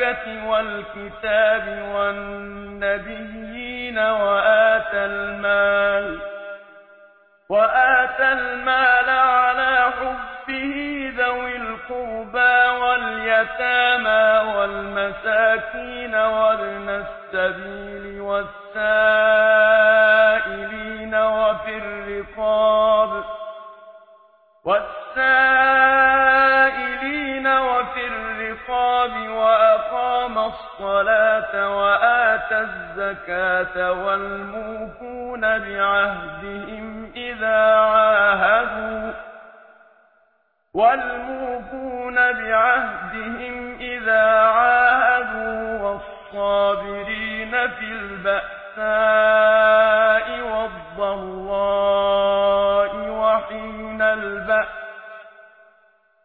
الملائكة والكتاب والنبيين وآتى المال وآتى المال على حبه ذوي القربى واليتامى والمساكين وابن السبيل والسائلين وفي الرقاب والسائلين وفي الرقاب أَقَامَ الصلاة وآتى الزكاة والموفون بعهدهم إذا عاهدوا والموفون بعهدهم إذا عاهدوا والصابرين في البأساء والضراء وحين البأس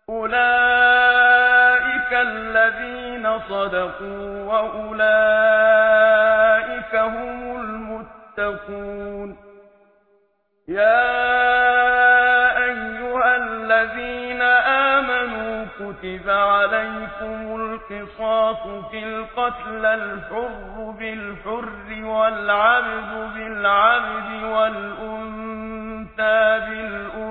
أولئك الذين صدقوا وأولئك هم المتقون. يا أيها الذين آمنوا كتب عليكم القصاص في القتل الحر بالحر والعبد بالعبد والأنتى بالأنتى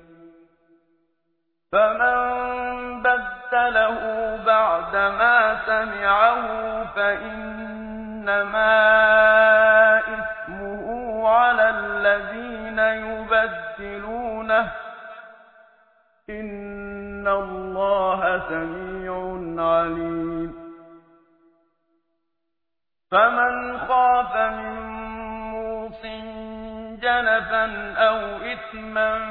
فمن بدله بعد ما سمعه فإنما إثمه على الذين يبدلونه. إن الله سميع عليم. فمن خاف من موص جنفا أو إثما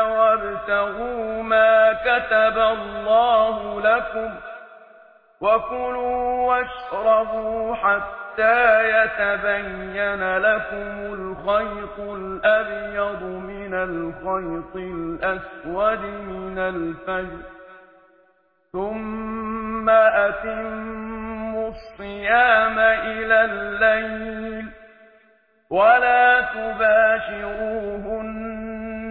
وابتغوا ما كتب الله لكم وكلوا واشربوا حتى يتبين لكم الخيط الأبيض من الخيط الأسود من الفجر ثم أتموا الصيام إلى الليل ولا تباشروهن